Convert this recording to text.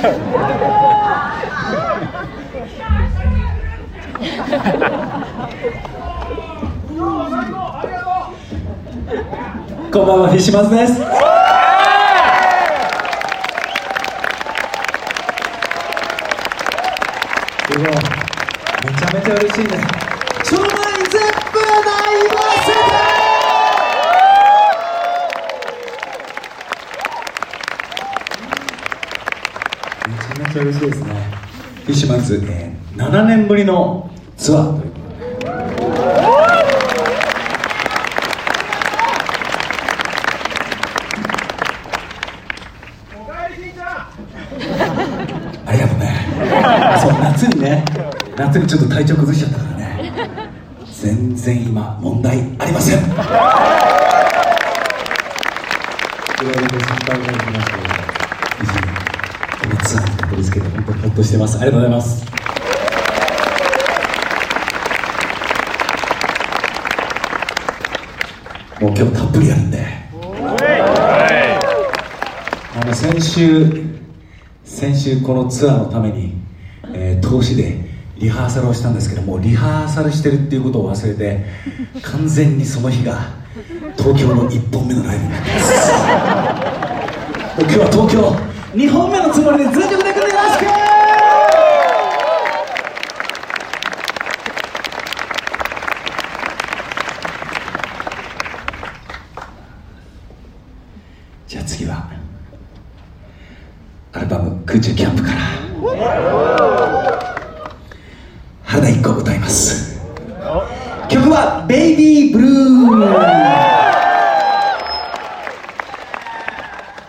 こんばんはフィッシュマンズですでもめちゃめちゃ嬉しいねその前に全部なりますめちゃめちゃ嬉しいですね。フィッシュマンズ、えー、7年ぶりのツアーということで。ありがとうね。そう夏にね。夏にちょっと体調崩しちゃったからね。全然今問題ありません。いろいろと心配がありますけり着けて本当にほっとしてます。ありがとうございます。もう今日たっぷりやるんで。あの先週先週このツアーのために、えー投資でリハーサルをしたんですけどもリハーサルしてるっていうことを忘れて完全にその日が東京の1本目のライブになってます。今日は東京2本目のつもりで全力でくれよろしくじゃあ次はアルバム「空中キャンプ」から。